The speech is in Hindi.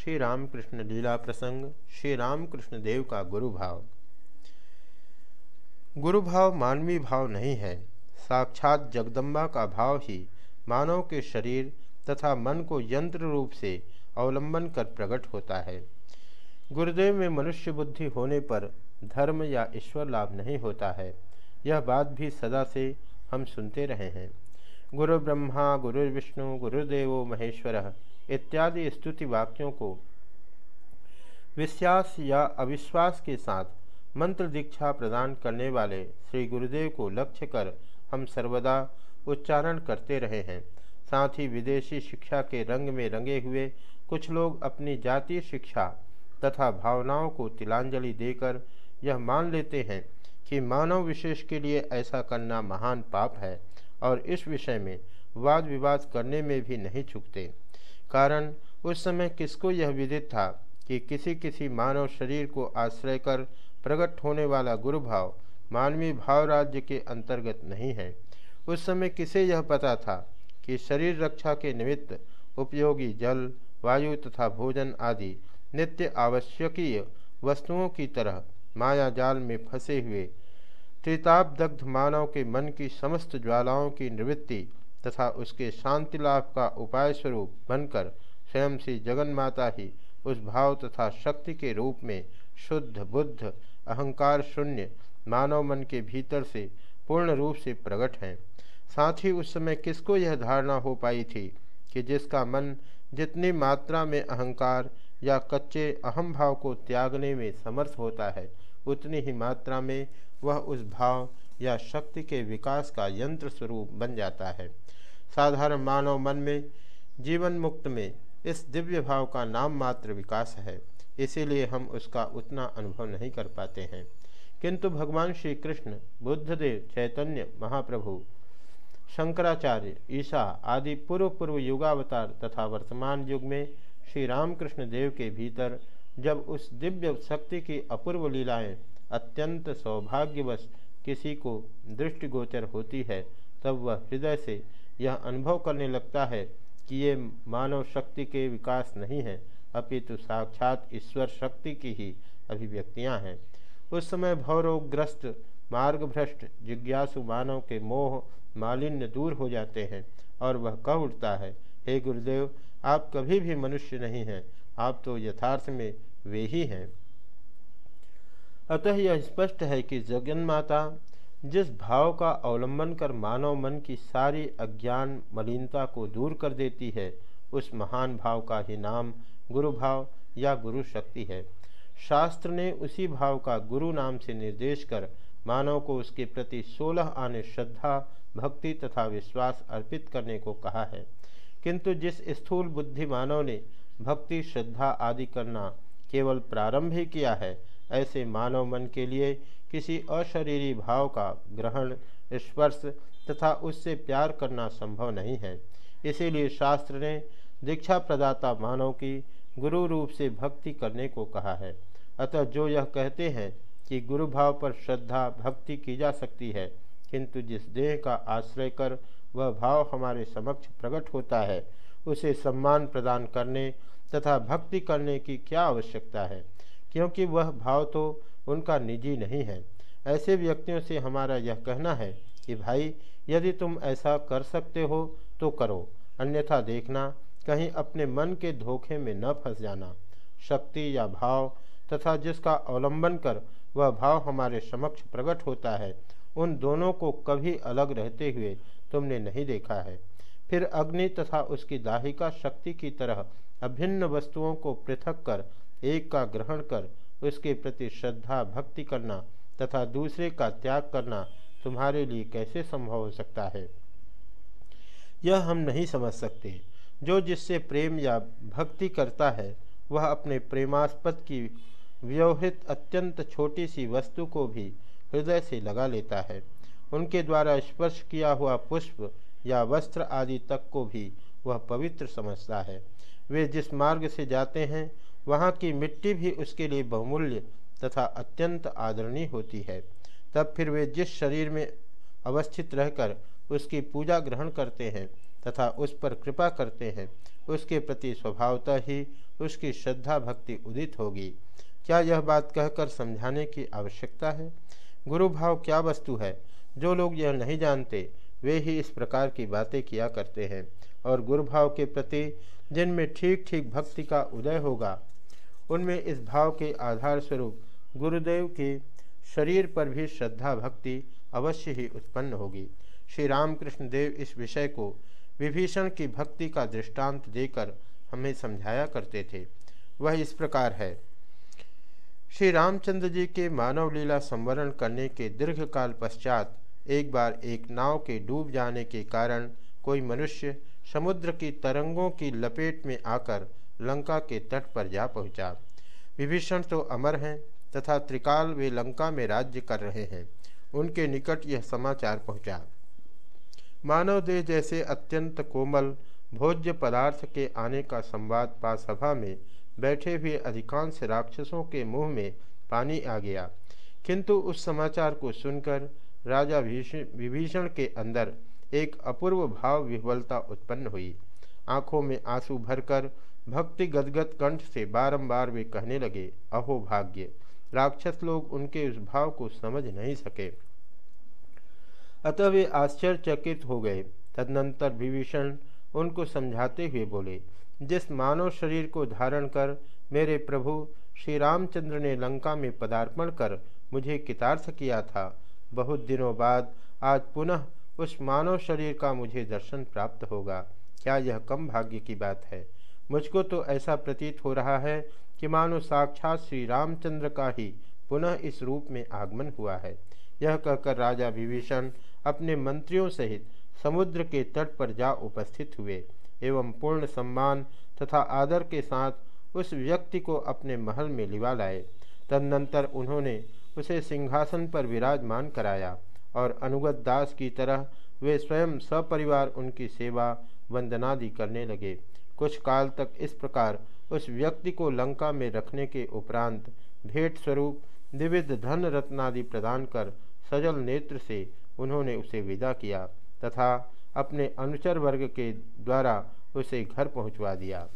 श्री रामकृष्ण लीला प्रसंग श्री रामकृष्ण देव का गुरु भाव गुरु भाव मानवीय भाव नहीं है, साक्षात जगदम्बा का भाव ही मानव के शरीर तथा मन को यंत्र रूप से अवलंबन कर प्रकट होता है। गुरुदेव में मनुष्य बुद्धि होने पर धर्म या ईश्वर लाभ नहीं होता है, यह बात भी सदा से हम सुनते रहे हैं। गुरु ब्रह्मा गुरु विष्णु गुरुदेवो महेश्वर इत्यादि स्तुति वाक्यों को विश्वास या अविश्वास के साथ मंत्र दीक्षा प्रदान करने वाले श्री गुरुदेव को लक्ष्य कर हम सर्वदा उच्चारण करते रहे हैं। साथ ही विदेशी शिक्षा के रंग में रंगे हुए कुछ लोग अपनी जातीय शिक्षा तथा भावनाओं को तिलांजलि देकर यह मान लेते हैं कि मानव विशेष के लिए ऐसा करना महान पाप है। और इस विषय में वाद विवाद करने में भी नहीं चुकते। कारण, उस समय किसको यह विदित था कि किसी किसी मानव शरीर को आश्रय कर प्रकट होने वाला गुरु भाव मानवीय भाव राज्य के अंतर्गत नहीं है। उस समय किसे यह पता था कि शरीर रक्षा के निमित्त उपयोगी जल, वायु तथा भोजन आदि नित्य आवश्यकीय वस्तुओं की तरह माया जाल में फंसे हुए त्रितापदग्ध मानव के मन की समस्त ज्वालाओं की निवृत्ति तथा उसके शांति लाभ का उपाय स्वरूप बनकर स्वयं श्री जगन माता ही उस भाव तथा शक्ति के रूप में शुद्ध, बुद्ध, अहंकार शून्य, मानव मन के भीतर से पूर्ण रूप से प्रकट हैं। साथ ही उस समय किसको यह धारणा हो पाई थी कि जिसका मन जितनी मात्रा में अहंकार या कच्चे अहम भाव को त्यागने में समर्थ होता है उतनी ही मात्रा में वह उस भाव या शक्ति के विकास का यंत्र स्वरूप बन जाता है। साधारण मानव मन में, जीवन मुक्त में इस दिव्य भाव का नाम मात्र विकास है, इसीलिए हम उसका उतना अनुभव नहीं कर पाते हैं। किंतु भगवान श्री कृष्ण बुद्धदेव, चैतन्य, महाप्रभु, शंकराचार्य, ईसा आदि पूर्व पूर्व युगावतार तथा वर्तमान युग में श्री रामकृष्ण देव के भीतर जब उस दिव्य शक्ति की अपूर्व लीलाएँ अत्यंत सौभाग्यवश किसी को दृष्टिगोचर होती है, तब वह हृदय से यह अनुभव करने लगता है कि ये मानव शक्ति के विकास नहीं है, अपितु साक्षात ईश्वर शक्ति की ही अभिव्यक्तियाँ हैं। उस समय भवरोगग्रस्त, मार्गभ्रष्ट, जिज्ञासु मानव के मोह मालिन्य दूर हो जाते हैं और वह कह उठता है, हे गुरुदेव, आप कभी भी मनुष्य नहीं हैं आप तो यथार्थ में वे ही हैं। अतः यह स्पष्ट है कि जगन माता जिस भाव का अवलंबन कर मानव मन की सारी अज्ञान मलिनता को दूर कर देती है, उस महान भाव का ही नाम गुरु भाव या गुरु शक्ति है। शास्त्र ने उसी भाव का गुरु नाम से निर्देश कर मानव को उसके प्रति सोलह आने श्रद्धा, भक्ति तथा विश्वास अर्पित करने को कहा है। किंतु जिस स्थूल बुद्धि मानव ने भक्ति, श्रद्धा आदि करना केवल प्रारंभ ही किया है। ऐसे मानव मन के लिए किसी अशरीरी भाव का ग्रहण, स्पर्श तथा उससे प्यार करना संभव नहीं है। इसीलिए शास्त्र ने दीक्षा प्रदाता मानव की गुरु रूप से भक्ति करने को कहा है। अतः जो यह कहते हैं कि गुरु भाव पर श्रद्धा, भक्ति की जा सकती है, किंतु जिस देह का आश्रय कर वह भाव हमारे समक्ष प्रकट होता है उसे सम्मान प्रदान करने तथा भक्ति करने की क्या आवश्यकता है? क्योंकि वह भाव तो उनका निजी नहीं है। ऐसे व्यक्तियों से हमारा यह कहना है कि, भाई, यदि तुम ऐसा कर सकते हो तो करो। अन्यथा देखना, कहीं अपने मन के धोखे में न फंस जाना। शक्ति या भाव तथा जिसका अवलंबन कर वह भाव हमारे समक्ष प्रकट होता है, उन दोनों को कभी अलग रहते हुए तुमने नहीं देखा है। फिर अग्नि तथा उसकी दाहिका शक्ति की तरह अभिन्न वस्तुओं को पृथक कर, एक का ग्रहण कर, उसके प्रति श्रद्धा, भक्ति करना तथा दूसरे का त्याग करना तुम्हारे लिए कैसे संभव हो सकता है? यह हम नहीं समझ सकते। जो जिससे प्रेम या भक्ति करता है, वह अपने प्रेमास्पद की व्यवहित अत्यंत छोटी सी वस्तु को भी हृदय से लगा लेता है। उनके द्वारा स्पर्श किया हुआ पुष्प या वस्त्र आदि तक को भी वह पवित्र समझता है। वे जिस मार्ग से जाते हैं, वहाँ की मिट्टी भी उसके लिए बहुमूल्य तथा अत्यंत आदरणीय होती है। तब फिर वे जिस शरीर में अवस्थित रहकर उसकी पूजा ग्रहण करते हैं तथा उस पर कृपा करते हैं, उसके प्रति स्वभावतः ही उसकी श्रद्धा भक्ति उदित होगी। क्या यह बात कहकर समझाने की आवश्यकता है? गुरु भाव क्या वस्तु है? जो लोग यह नहीं जानते वे ही इस प्रकार की बातें किया करते हैं और गुरु भाव के प्रति जिनमें ठीक ठीक भक्ति का उदय होगा, उनमें इस भाव के आधार स्वरूप गुरुदेव के शरीर पर भी श्रद्धा भक्ति अवश्य ही उत्पन्न होगी। श्री रामकृष्ण देव इस विषय को विभीषण की भक्ति का दृष्टांत देकर हमें समझाया करते थे। वह इस प्रकार है। श्री रामचंद्र जी के मानव लीला संवरण करने के दीर्घ काल पश्चात एक बार एक नाव के डूब जाने के कारण कोई मनुष्य समुद्र की तरंगों की लपेट में आकर लंका के तट पर जा पहुँचा। विभीषण तो अमर हैं तथा त्रिकाल वे लंका में राज्य कर रहे हैं। उनके निकट यह समाचार पहुँचा। मानव देह जैसे अत्यंत कोमल भोज्य पदार्थ के आने का संवाद पा सभा में बैठे हुए अधिकांश राक्षसों के मुँह में पानी आ गया। किंतु उस समाचार को सुनकर राजा विभीषण के अंदर एक अपूर्व भाव विह्वलता उत्पन्न हुई। आँखों में आँसू भरकर भक्ति गदगद कंठ से बारंबार वे कहने लगे, अहो भाग्य, राक्षस लोग उनके उस भाव को समझ नहीं सके। अतः वे आश्चर्यचकित हो गए। तदनंतर विभीषण उनको समझाते हुए बोले, जिस मानव शरीर को धारण कर मेरे प्रभु श्री रामचंद्र ने लंका में पदार्पण कर मुझे कितार्थ किया था बहुत दिनों बाद आज पुनः उस मानव शरीर का मुझे दर्शन प्राप्त होगा। क्या यह कम भाग्य की बात है? मुझको तो ऐसा प्रतीत हो रहा है कि मानो साक्षात श्री रामचंद्र का ही पुनः इस रूप में आगमन हुआ है। यह कहकर राजा विभीषण अपने मंत्रियों सहित समुद्र के तट पर जा उपस्थित हुए एवं पूर्ण सम्मान तथा आदर के साथ उस व्यक्ति को अपने महल में लिवा लाए। तदनंतर उन्होंने उसे सिंहासन पर विराजमान कराया और अनुगत दास की तरह वे स्वयं सपरिवार उनकी सेवा वंदनादि करने लगे। कुछ काल तक इस प्रकार उस व्यक्ति को लंका में रखने के उपरांत भेंट स्वरूप विविध धन रत्नादि प्रदान कर सजल नेत्र से उन्होंने उसे विदा किया तथा अपने अनुचर वर्ग के द्वारा उसे घर पहुंचवा दिया।